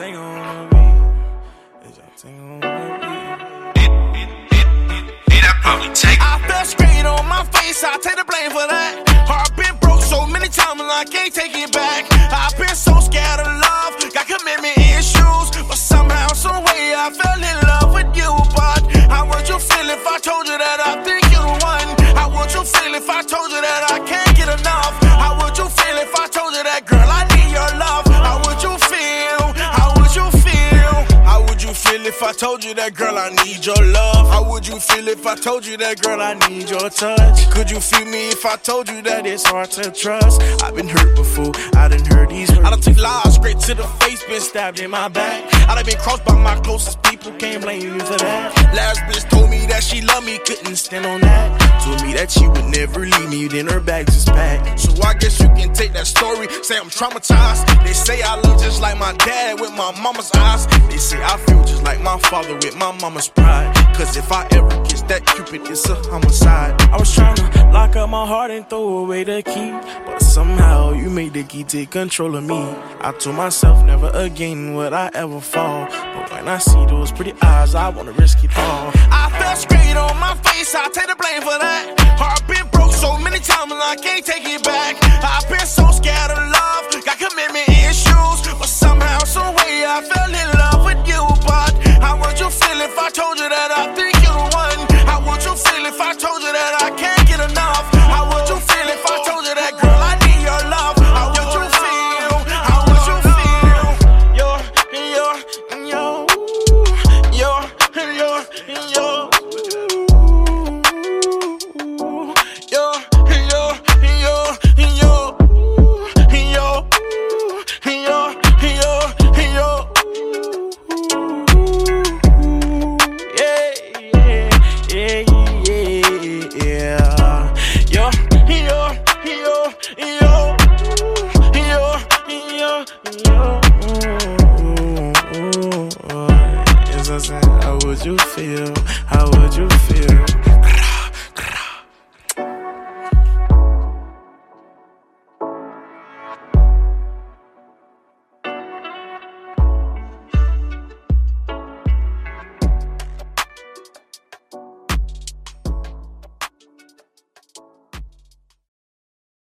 take on the beat. Is y'all take on the beat. I fell straight on my face, I take the blame for that. Heart been broke so many times and I can't take it back. I've been so scared feel if I told you that, girl, I need your love? How would you feel if I told you that, girl, I need your touch? Could you feel me if I told you that it's hard to trust? I've been hurt before, I done heard these words. I done took lies to the face, been stabbed in my back. I done been crossed by my closest people, can't blame you for that. Last bitch told me that she loved me, couldn't stand on that. Told me that she would never leave me, then her bags is packed. So I guess you can take that story, say I'm traumatized. They say I look just like my dad with my mama's eyes. They say I feel just like my father with my mama's pride. Cause if I ever kiss that cupid, it's a homicide. I was my heart and throw away the key. But somehow you made the key take control of me. I told myself never again would I ever fall. But when I see those pretty eyes, I wanna risk it all. I fell straight on my face, I take the blame for that. Heart been broke so many times and I can't take it back. Yeah, yeah, would you feel? How would you feel?